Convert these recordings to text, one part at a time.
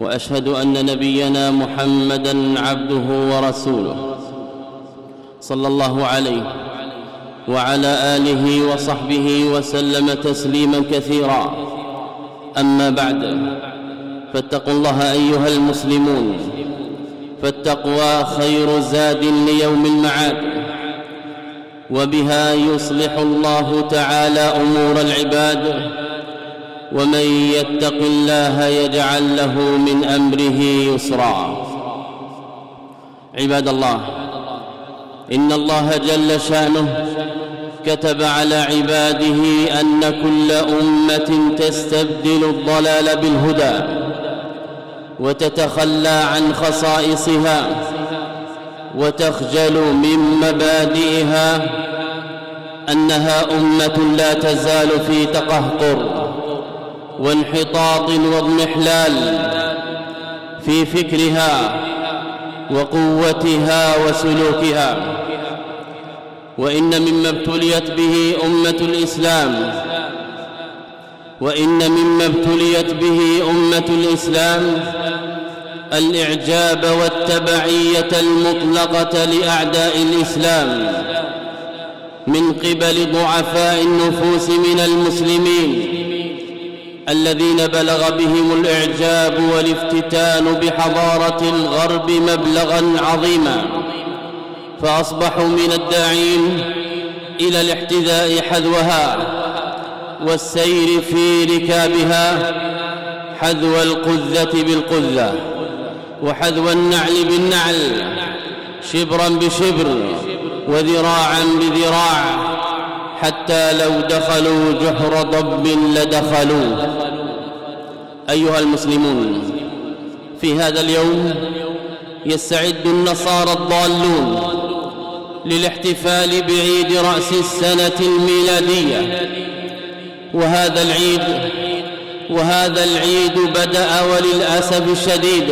وأشهد أن نبينا محمدا عبده ورسوله صلى الله عليه وعلى آله وصحبه وسلم تسليما كثيرا. أما بعد فاتقوا الله أيها المسلمون فالتقوى خير زاد ليوم المعاد وبها يصلح الله تعالى أمور العباد ومن يتق الله يجعل له من أمره يسرا. عباد الله إن الله جل شأنه كتب على عباده أن كل أمة تستبدل الضلال بالهدى وتتخلى عن خصائصها وتخجل من مبادئها أنها أمة لا تزال في تقهقر. وانحطاط واضمحلال في فكرها وقوتها وسلوكها. وإن مما ابتليت به أمة الإسلام وإن مما ابتليت به أمة الإسلام الإعجاب والتبعية المطلقة لأعداء الإسلام من قبل ضعفاء النفوس من المسلمين. الذين بلغ بهم الإعجاب والافتتان بحضارة الغرب مبلغا عظيما فأصبحوا من الداعين إلى الاحتذاء حذوها والسير في ركابها حذو القذة بالقذة وحذو النعل بالنعل شبرا بشبر وذراعا بذراع. حتى لو دخلوا جحر ضب لدخلوه. أيها المسلمون في هذا اليوم يستعد النصارى الضالون للاحتفال بعيد رأس السنة الميلادية. وهذا العيد وهذا العيد بدأ وللأسف الشديد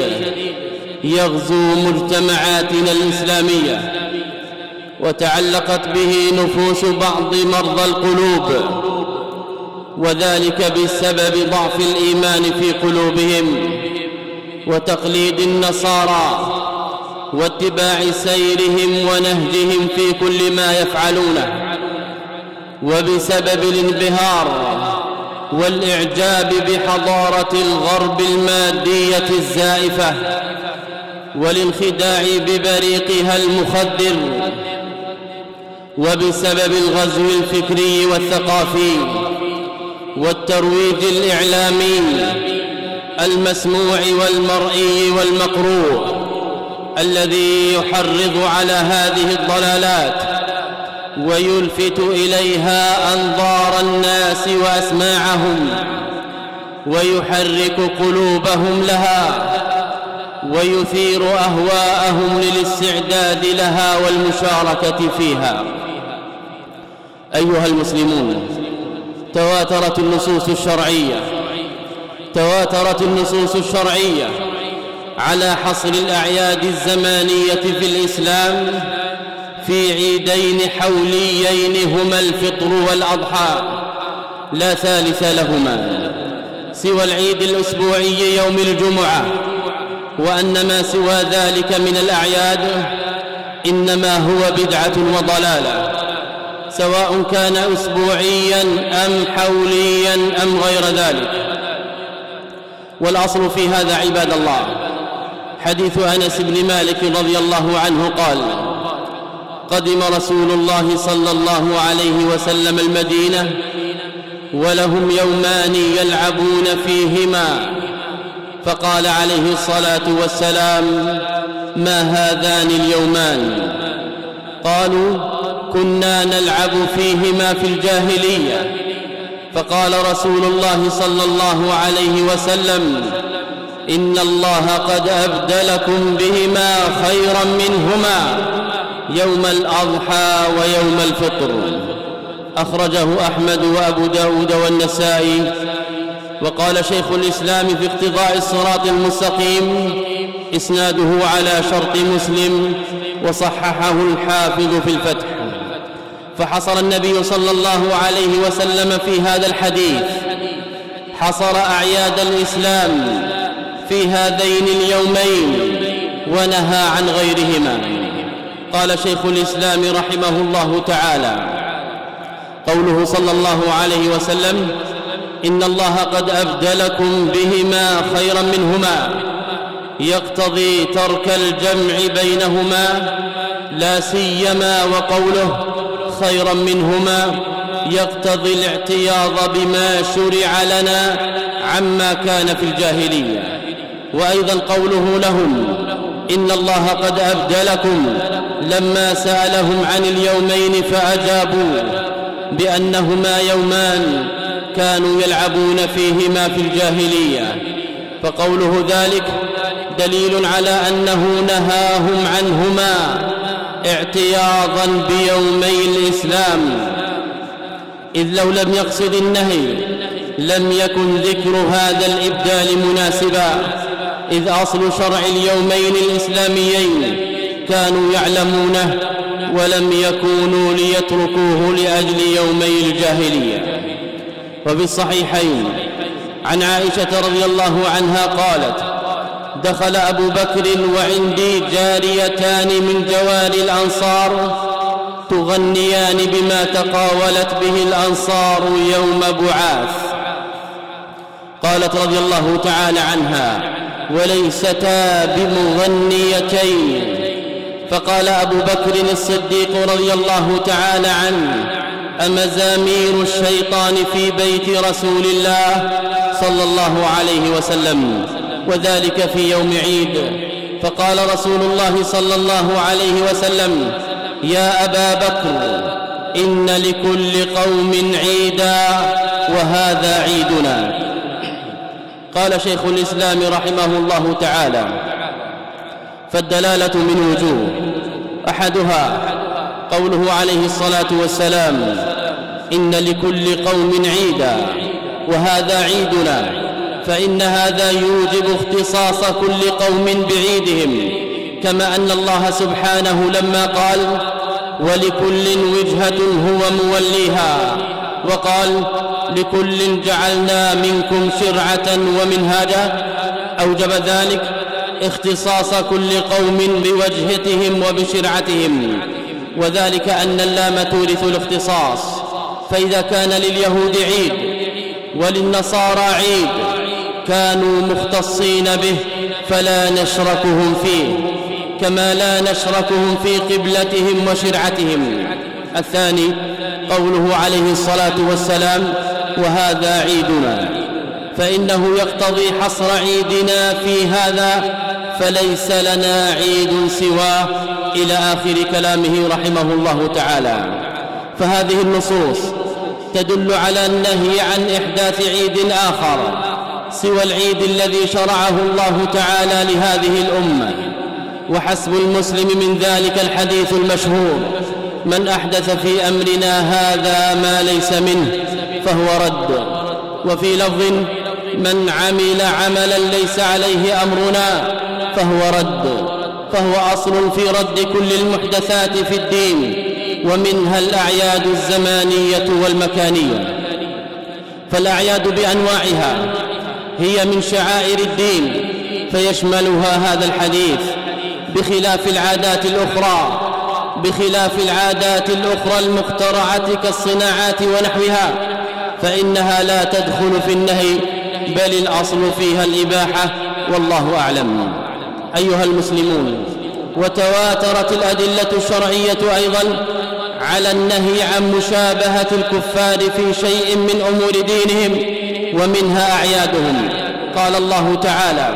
يغزو مجتمعاتنا الإسلامية. وتعلقت به نفوس بعض مرضى القلوب وذلك بسبب ضعف الإيمان في قلوبهم وتقليد النصارى واتباع سيرهم ونهجهم في كل ما يفعلونه وبسبب الانبهار والإعجاب بحضارة الغرب المادية الزائفة والانخداع ببريقها المخدر. وبسبب الغزو الفكري والثقافي والترويج الإعلامي المسموع والمرئي والمقروء الذي يحرض على هذه الضلالات ويلفت إليها أنظار الناس وأسماعهم ويحرك قلوبهم لها ويثير أهواءهم للاستعداد لها والمشاركة فيها أيها المسلمون تواترت النصوص الشرعية تواترت النصوص الشرعية على حصر الأعياد الزمانية في الإسلام في عيدين حوليين هما الفطر والأضحى لا ثالث لهما سوى العيد الأسبوعي يوم الجمعة وأن ما سوى ذلك من الأعياد إنما هو بدعة وضلالة. سواء كان اسبوعيا أم حوليا أم غير ذلك. والأصل في هذا عباد الله. حديث أنس بن مالك رضي الله عنه قال قدم رسول الله صلى الله عليه وسلم المدينة ولهم يومان يلعبون فيهما. فقال عليه الصلاة والسلام ما هذان اليومان؟ قالوا كنا نلعب فيهما في الجاهلية. فقال رسول الله صلى الله عليه وسلم إن الله قد أبدلكم بهما خيرا منهما يوم الأضحى ويوم الفطر. أخرجه أحمد وأبو داود والنسائي. وقال شيخ الإسلام في اقتضاء الصراط المستقيم إسناده على شرط مسلم وصححه الحافظ في الفتح. فحصر النبي صلى الله عليه وسلم في هذا الحديث. حصر أعياد الإسلام في هذين اليومين ونهى عن غيرهما. قال شيخ الإسلام رحمه الله تعالى قوله صلى الله عليه وسلم إن الله قد أبدلكم بهما خيرا منهما. يقتضي ترك الجمع بينهما لا سيما وقوله خيرا منهما يقتضي الاعتياض بما شرع لنا عما كان في الجاهلية. وأيضا قوله لهم إن الله قد أبدلكم لما سألهم عن اليومين فأجابوا بأنهما يومان كانوا يلعبون فيهما في الجاهلية. فقوله ذلك دليل على أنه نهاهم عنهما اعتياضا بيومي الإسلام. إذ لو لم يقصد النهي لم يكن ذكر هذا الإبدال مناسبا. إذ أصل شرع اليومين الإسلاميين كانوا يعلمونه ولم يكونوا ليتركوه لأجل يومي الجاهلية. وفي الصحيحين عن عائشة رضي الله عنها قالت دخل أبو بكر وعندي جاريتان من جواري الأنصار تغنيان بما تقاولت به الأنصار يوم بعاث. قالت رضي الله تعالى عنها وليستا بمغنيتين فقال أبو بكر الصديق رضي الله تعالى عنه أمزامير الشيطان في بيت رسول الله صلى الله عليه وسلم؟ وذلك في يوم عيد. فقال رسول الله صلى الله عليه وسلم يا أبا بكر إن لكل قوم عيدا وهذا عيدنا. قال شيخ الإسلام رحمه الله تعالى فالدلالة من وجوه. أحدها قوله عليه الصلاة والسلام إن لكل قوم عيدا وهذا عيدنا. فإن هذا يوجب اختصاص كل قوم بعيدهم كما أن الله سبحانه لما قال ولكل وجهة هو موليها وقال لكل جعلنا منكم شرعة ومنهاجا أوجب ذلك اختصاص كل قوم بوجهتهم وبشرعتهم وذلك أن اللام تورث الاختصاص فإذا كان لليهود عيد وللنصارى عيد كانوا مختصين به فلا نشركهم فيه كما لا نشركهم في قبلتهم وشرعتهم. الثاني قوله عليه الصلاة والسلام وهذا عيدنا فإنه يقتضي حصر عيدنا في هذا فليس لنا عيد سواه. إلى آخر كلامه رحمه الله تعالى. فهذه النصوص تدل على النهي عن إحداث عيد آخر. سوى العيد الذي شرعه الله تعالى لهذه الأمة. وحسب المسلم من ذلك الحديث المشهور من أحدث في أمرنا هذا ما ليس منه فهو رد. وفي لفظ من عمل عملا ليس عليه أمرنا فهو رد. فهو أصل في رد كل المحدثات في الدين ومنها الأعياد الزمانية والمكانية. فالأعياد بأنواعها هي من شعائر الدين فيشملها هذا الحديث بخلاف العادات الأخرى بخلاف العادات الأخرى المخترعة كالصناعات ونحوها فإنها لا تدخل في النهي بل الأصل فيها الإباحة والله أعلم. أيها المسلمون وتواترت الأدلة الشرعية أيضا على النهي عن مشابهة الكفار في شيء من أمور دينهم ومنها أعيادهم. قال الله تعالى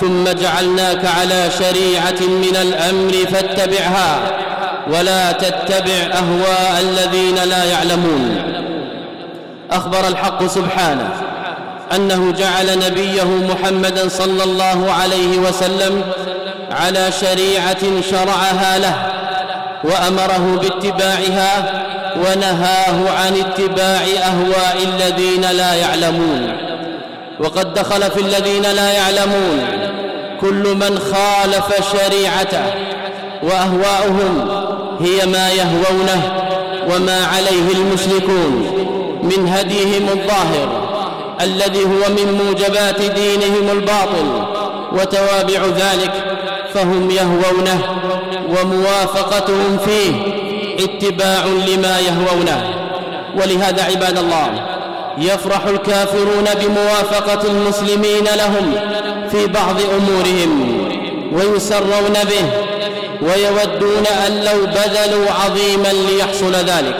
ثم جعلناك على شريعة من الأمر فاتبعها ولا تتبع أهواء الذين لا يعلمون. أخبر الحق سبحانه أنه جعل نبيه محمدا صلى الله عليه وسلم على شريعة شرعها له وأمره باتباعها ونهاه عن اتباع أهواء الذين لا يعلمون. وقد دخل في الذين لا يعلمون كل من خالف شريعته وأهواؤهم هي ما يهوونه وما عليه المشركون من هديهم الظاهر الذي هو من موجبات دينهم الباطل وتوابع ذلك فهم يهوونه وموافقتهم فيه اتباع لما يهوونه. ولهذا عباد الله يفرح الكافرون بموافقة المسلمين لهم في بعض أمورهم ويسرون به ويودون أن لو بذلوا عظيما ليحصل ذلك.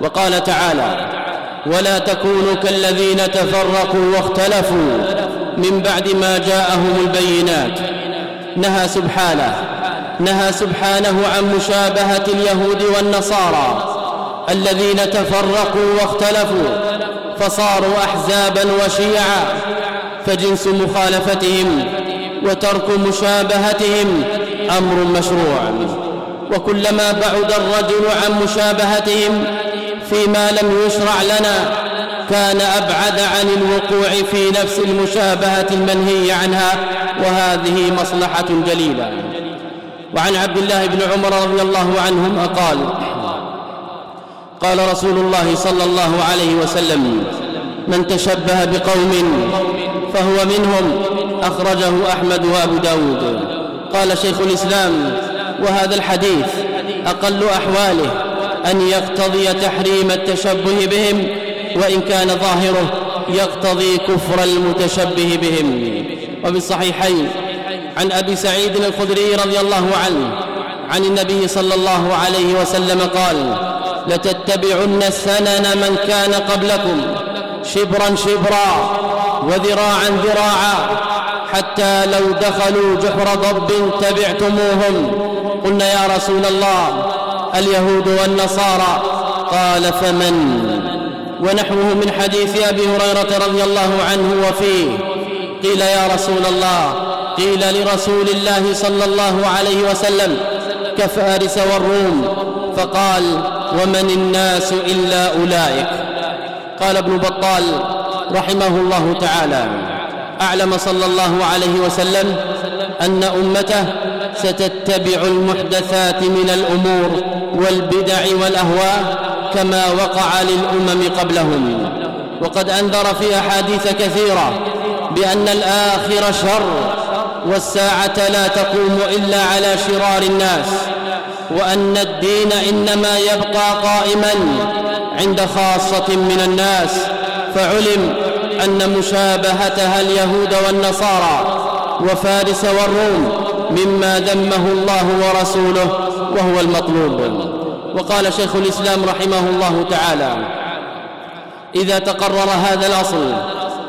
وقال تعالى ولا تكونوا كالذين تفرقوا واختلفوا من بعد ما جاءهم البينات نهى سبحانه نهى سبحانه عن مشابهة اليهود والنصارى الذين تفرقوا واختلفوا فصاروا أحزابا وشيعا فجنس مخالفتهم وترك مشابهتهم أمر مشروع. وكلما بعد الرجل عن مشابهتهم فيما لم يشرع لنا كان أبعد عن الوقوع في نفس المشابهة المنهي عنها وهذه مصلحة جليلة. وعن عبد الله بن عمر رضي الله عنهما قال قال رسول الله صلى الله عليه وسلم من تشبه بقوم فهو منهم أخرجه أحمد وأبو داود. قال شيخ الإسلام وهذا الحديث أقل أحواله أن يقتضي تحريم التشبه بهم وإن كان ظاهره يقتضي كفر المتشبه بهم. وفي الصحيحين عن أبي سعيد الخدري رضي الله عنه عن النبي صلى الله عليه وسلم قال لتتبعن سنن من كان قبلكم شبرا شبرا وذراعا ذراعا حتى لو دخلوا جحر ضب تبعتموهم. قلنا يا رسول الله اليهود والنصارى. قال فمن؟ ونحوه من حديث أبي هريرة رضي الله عنه وفيه قيل يا رسول الله قيل لرسول الله صلى الله عليه وسلم كفارس والروم. فقال ومن الناس إلا أولئك. قال ابن بطال رحمه الله تعالى أعلم صلى الله عليه وسلم أن أمته ستتبع المحدثات من الأمور والبدع والأهواء كما وقع للأمم قبلهم. وقد أنذر في أحاديث كثيرة بأن الآخر شر والساعة لا تقوم إلا على شرار الناس وأن الدين إنما يبقى قائما عند خاصة من الناس فعلم أن مشابهتها اليهود والنصارى وفارس والروم مما ذمه الله ورسوله وهو المطلوب. وقال شيخ الإسلام رحمه الله تعالى إذا تقرر هذا الأصل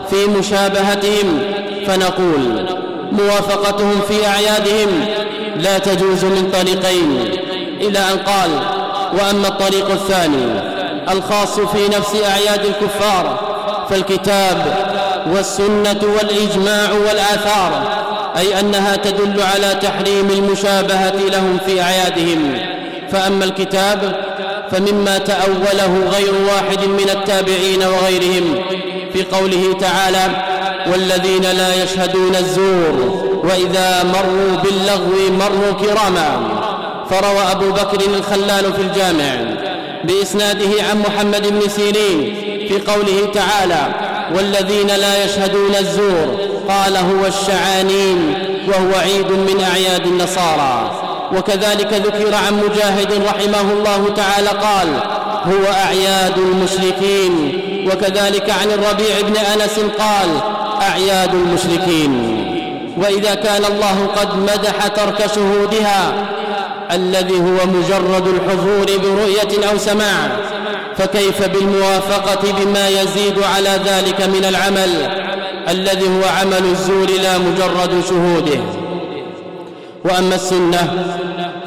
في مشابهتهم فنقول موافقتهم في أعيادهم. لا تجوز من طريقين. إلى أن قال وأما الطريق الثاني الخاص في نفس أعياد الكفار فالكتاب والسنة والإجماع والآثار أي أنها تدل على تحريم المشابهة لهم في أعيادهم. فأما الكتاب فمما تأوله غير واحد من التابعين وغيرهم في قوله تعالى والذين لا يشهدون الزور وإذا مروا باللغو مروا كراما. فروى أبو بكر الخلال في الجامع بإسناده عن محمد بن سيرين في قوله تعالى والذين لا يشهدون الزور قال هو الشعانين وهو عيد من أعياد النصارى. وكذلك ذكر عن مجاهد رحمه الله تعالى قال هو أعياد المشركين. وكذلك عن الربيع بن أنس قال أعياد المشركين. وإذا كان الله قد مدح ترك شهودها الذي هو مجرد الحضور برؤية أو سماع فكيف بالموافقة بما يزيد على ذلك من العمل الذي هو عمل الزور لا مجرد شهوده؟ وأما السنة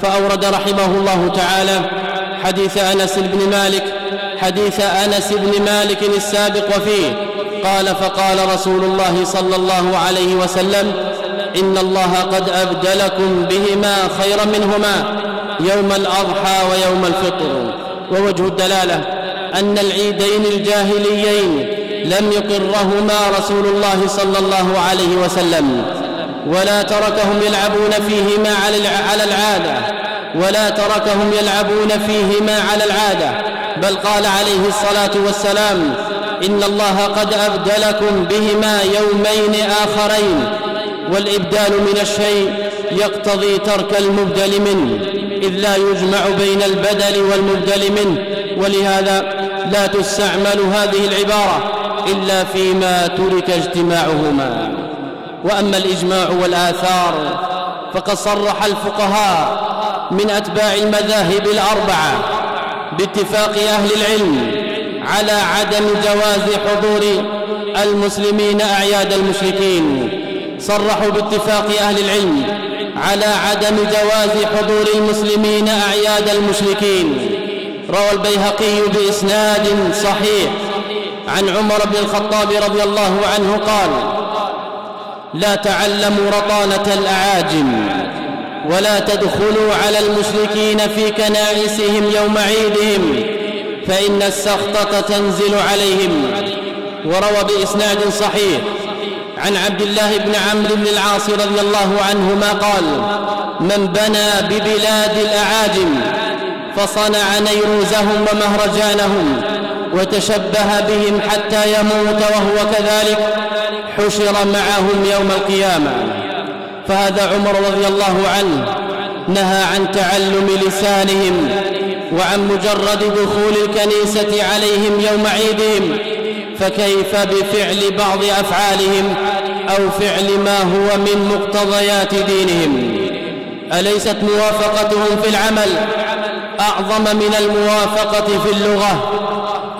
فأورد رحمه الله تعالى حديث أنس بن مالك حديث أنس بن مالك السابق وفيه قال فقال رسول الله صلى الله عليه وسلم إن الله قد أبدلكم بهما خيرا منهما يوم الأضحى ويوم الفطر. ووجه الدلالة أن العيدين الجاهليين لم يقرهما رسول الله صلى الله عليه وسلم ولا تركهم يلعبون فيهما على العادة ولا تركهم يلعبون فيهما على العادة. بل قال عليه الصلاة والسلام إن الله قد أبدلكم بهما يومين آخرين والإبدال من الشيء يقتضي ترك المبدل منه إذ لا يجمع بين البدل والمبدل منه ولهذا لا تستعمل هذه العبارة إلا فيما ترك اجتماعهما. وأما الإجماع والآثار فقد صرح الفقهاء من أتباع المذاهب الأربعة باتفاق أهل العلم على عدم جواز حضور المسلمين أعياد المشركين. صرحوا باتفاق أهل العلم على عدم جواز حضور المسلمين أعياد المشركين. روى البيهقي بإسناد صحيح. عن عمر بن الخطاب رضي الله عنه قال لا تعلموا رطانة الأعاجم ولا تدخلوا على المشركين في كنائسهم يوم عيدهم فإن السخطة تنزل عليهم. وروى بإسناد صحيح عن عبد الله بن عمرو بن العاص رضي الله عنهما قال من بنى ببلاد الأعاجم فصنع نيروزهم ومهرجانهم وتشبه بهم حتى يموت وهو كذلك حشر معهم يوم القيامة. فهذا عمر رضي الله عنه نهى عن تعلم لسانهم وعن مجرد دخول الكنيسة عليهم يوم عيدهم فكيف بفعل بعض أفعالهم أو فعل ما هو من مقتضيات دينهم؟ أليست موافقتهم في العمل أعظم من الموافقة في اللغة؟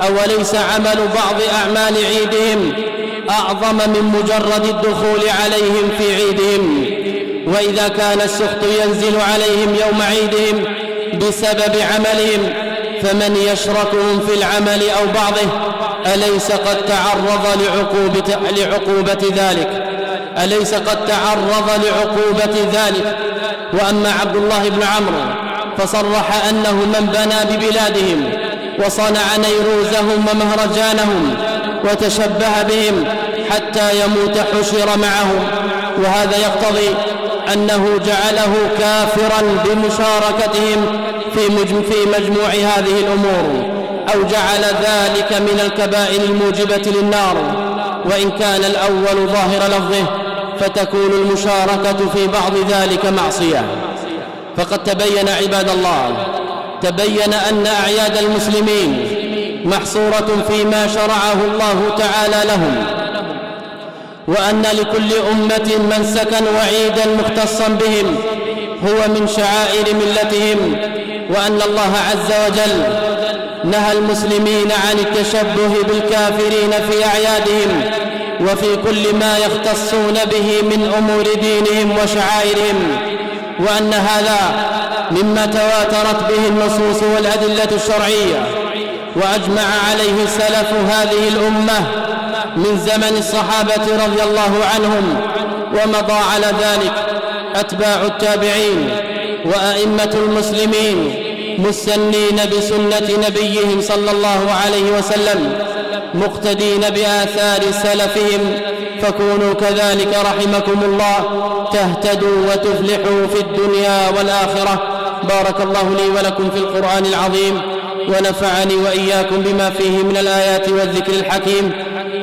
أوليس عمل بعض أعمال عيدهم أعظم من مجرد الدخول عليهم في عيدهم؟ وإذا كان السخط ينزل عليهم يوم عيدهم بسبب عملهم فمن يشركهم في العمل أو بعضه أليس قد تعرض لعقوبة, لعقوبة ذلك؟ أليس قد تعرض لعقوبة ذلك؟ وأما عبد الله بن عمرو فصرح أنه من بنى ببلادهم وصنع نيروزهم ومهرجانهم وتشبه بهم حتى يموت حشر معهم. وهذا يقتضي أنه جعله كافرا بمشاركتهم في مجموع هذه الأمور أو جعل ذلك من الكبائر الموجبة للنار وإن كان الأول ظاهر لفظه فتكون المشاركة في بعض ذلك معصية. فقد تبين عباد الله تبين أن أعياد المسلمين محصورة فيما شرعه الله تعالى لهم وأن لكل أمة منسكا وعيدا مختصا بهم هو من شعائر ملتهم وأن الله عز وجل نهى المسلمين عن التشبه بالكافرين في أعيادهم وفي كل ما يختصون به من أمور دينهم وشعائرهم وأن هذا مما تواترت به النصوص والأدلة الشرعية وأجمع عليه سلف هذه الأمة من زمن الصحابة رضي الله عنهم ومضى على ذلك أتباع التابعين وأئمة المسلمين مستنين بسنة نبيهم صلى الله عليه وسلم مقتدين بآثار سلفهم فكونوا كذلك رحمكم الله تهتدوا وتفلحوا في الدنيا والآخرة. بارك الله لي ولكم في القرآن العظيم ونفعني وإياكم بما فيه من الآيات والذكر الحكيم.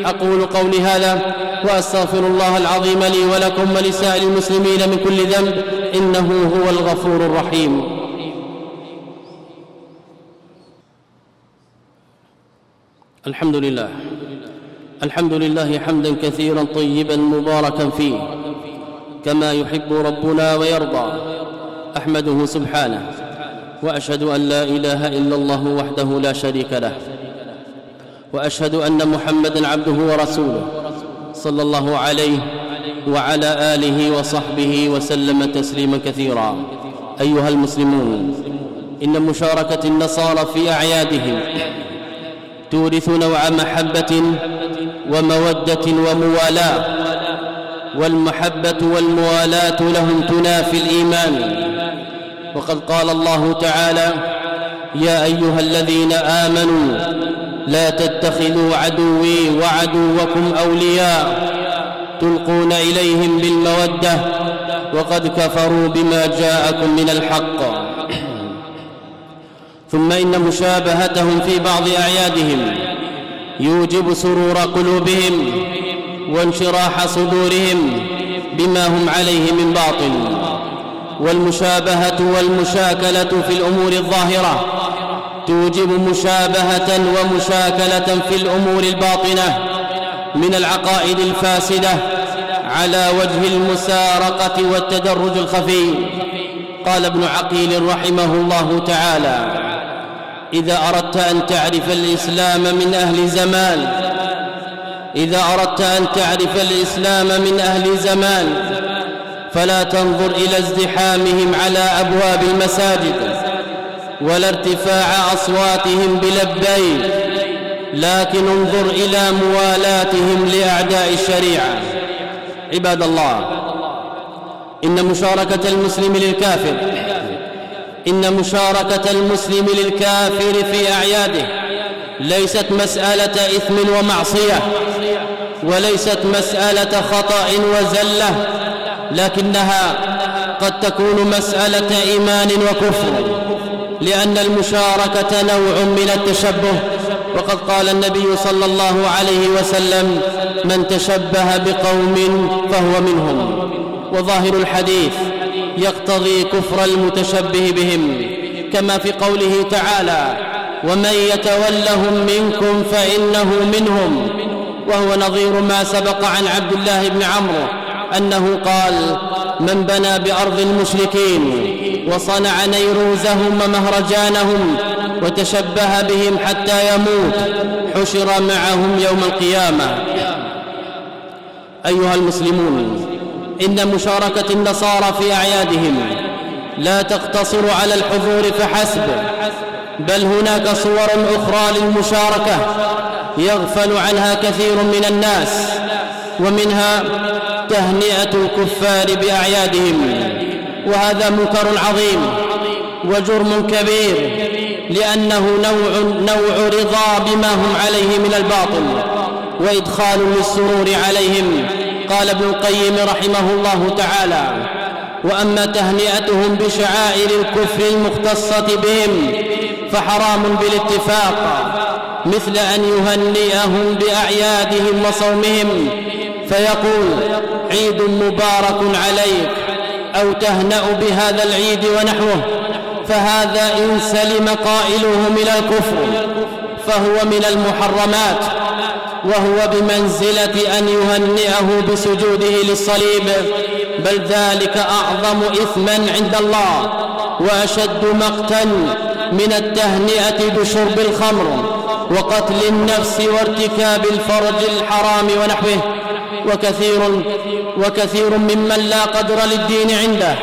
أقول قولي هذا وأستغفر الله العظيم لي ولكم ولسائر المسلمين من كل ذنب إنه هو الغفور الرحيم. الحمد لله الحمد لله حمدا كثيرا طيبا مباركا فيه كما يحب ربنا ويرضى. أحمده سبحانه وأشهد أن لا إله إلا الله وحده لا شريك له وأشهد أن محمدا عبده ورسوله صلى الله عليه وعلى آله وصحبه وسلم تسليما كثيرا. أيها المسلمون إن مشاركة النصارى في أعيادهم تورث نوع محبة ومودة وموالاة والمحبة والموالاة لهم تنافي الإيمان. وقد قال الله تعالى يا أيها الذين آمنوا لا تتخذوا عدوي وعدوكم أولياء تلقون إليهم بالمودة وقد كفروا بما جاءكم من الحق. ثم إن مشابهتهم في بعض أعيادهم يوجب سرور قلوبهم وانشراح صدورهم بما هم عليه من باطل. والمشابهة والمشاكلة في الأمور الظاهرة توجب مشابهة ومشاكلة في الأمور الباطنة من العقائد الفاسدة على وجه المسارقة والتدرج الخفي. قال ابن عقيل رحمه الله تعالى إذا أردت أن تعرف الإسلام من أهل زمان إذا أردت أن تعرف الإسلام من أهل زمان فلا تنظر إلى ازدحامهم على أبواب المساجد ولا ارتفاع أصواتهم بلبيك لكن انظر إلى موالاتهم لأعداء الشريعة. عباد الله إن مشاركة المسلم للكافر إن مشاركة المسلم للكافر في أعياده ليست مسألة إثم ومعصية وليست مسألة خطأ وزلة لكنها قد تكون مسألة إيمان وكفر لأن المشاركة نوع من التشبه وقد قال النبي صلى الله عليه وسلم من تشبه بقوم فهو منهم. وظاهر الحديث يقتضي كفر المتشبه بهم كما في قوله تعالى ومن يتولهم منكم فإنه منهم وهو نظير ما سبق عن عبد الله بن عمرو أنه قال من بنى بأرض المشركين وصنع نيروزهم ومهرجانهم وتشبه بهم حتى يموت حشر معهم يوم القيامة. أيها المسلمون إن مشاركة النصارى في أعيادهم لا تقتصر على الحضور فحسب بل هناك صور أخرى للمشاركة يغفل عنها كثير من الناس ومنها تهنئة الكفار بأعيادهم وهذا منكر عظيم وجرم كبير لأنه نوع نوع رضا بما هم عليه من الباطل وإدخال للسرور عليهم قال ابن القيم رحمه الله تعالى وأما تهنئتهم بشعائر الكفر المختصة بهم فحرام بالاتفاق مثل أن يهنئهم بأعيادهم وصومهم فيقول عيد مبارك عليك أو تهنأ بهذا العيد ونحوه فهذا إن سلم قائله من الكفر فهو من المحرمات. وهو بمنزلة أن يهنئه بسجوده للصليب بل ذلك أعظم اثما عند الله وأشد مقتا من التهنئة بشرب الخمر وقتل النفس وارتكاب الفرج الحرام ونحوه وكثير وكثير ممن لا قدر للدين عنده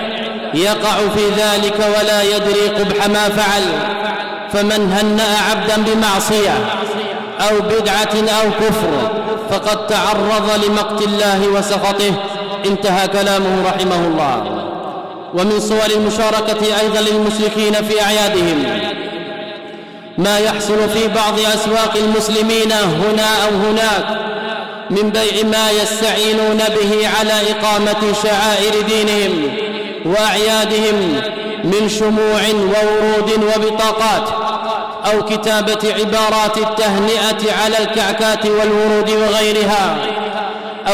يقع في ذلك ولا يدري قبح ما فعل فمن هنأ عبدا بمعصية أو بدعة أو كفر فقد تعرض لمقت الله وسخطه. انتهى كلامه رحمه الله. ومن صور المشاركة أيضا للمشركين في أعيادهم. ما يحصل في بعض أسواق المسلمين هنا أو هناك من بيع ما يستعينون به على إقامة شعائر دينهم وأعيادهم من شموع وورود وبطاقات. أو كتابة عبارات التهنئة على الكعكات والورود وغيرها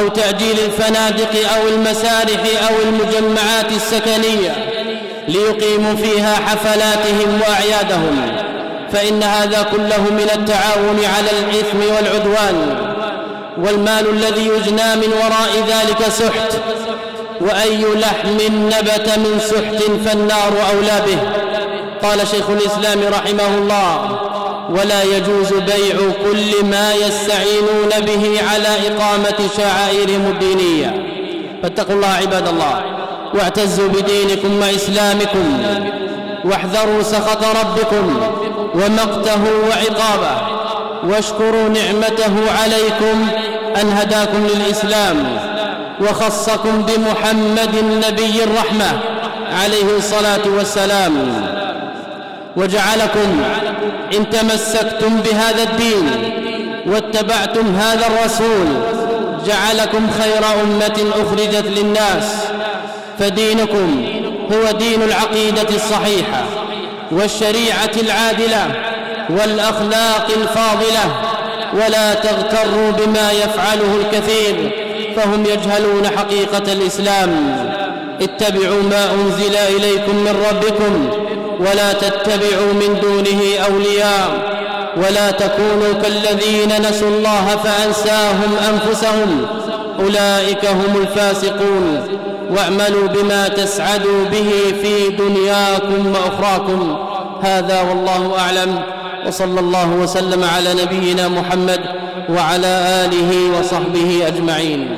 أو تعجيل الفنادق أو المسارح أو المجمعات السكنية ليقيموا فيها حفلاتهم وأعيادهم فإن هذا كله من التعاون على الإثم والعدوان والمال الذي يجنى من وراء ذلك سحت وأي لحم نبت من سحت فالنار أولى به. قال شيخ الإسلام رحمه الله ولا يجوز بيع كل ما يستعينون به على إقامة شعائرهم الدينية فاتقوا الله عباد الله واعتزوا بدينكم وإسلامكم واحذروا سخط ربكم ومقته وعقابه واشكروا نعمته عليكم أن هداكم للإسلام وخصكم بمحمد النبي الرحمة عليه الصلاة والسلام. وجعلكم إن تمسكتم بهذا الدين واتبعتم هذا الرسول جعلكم خير أمة أخرجت للناس فدينكم هو دين العقيدة الصحيحة والشريعة العادلة والأخلاق الفاضلة ولا تغتروا بما يفعله الكثير فهم يجهلون حقيقة الإسلام اتبعوا ما أنزل إليكم من ربكم ولا تتبعوا من دونه أولياء ولا تكونوا كالذين نسوا الله فأنساهم أنفسهم أولئك هم الفاسقون واعملوا بما تسعدوا به في دنياكم وأخراكم هذا والله أعلم وصلى الله وسلم على نبينا محمد وعلى آله وصحبه أجمعين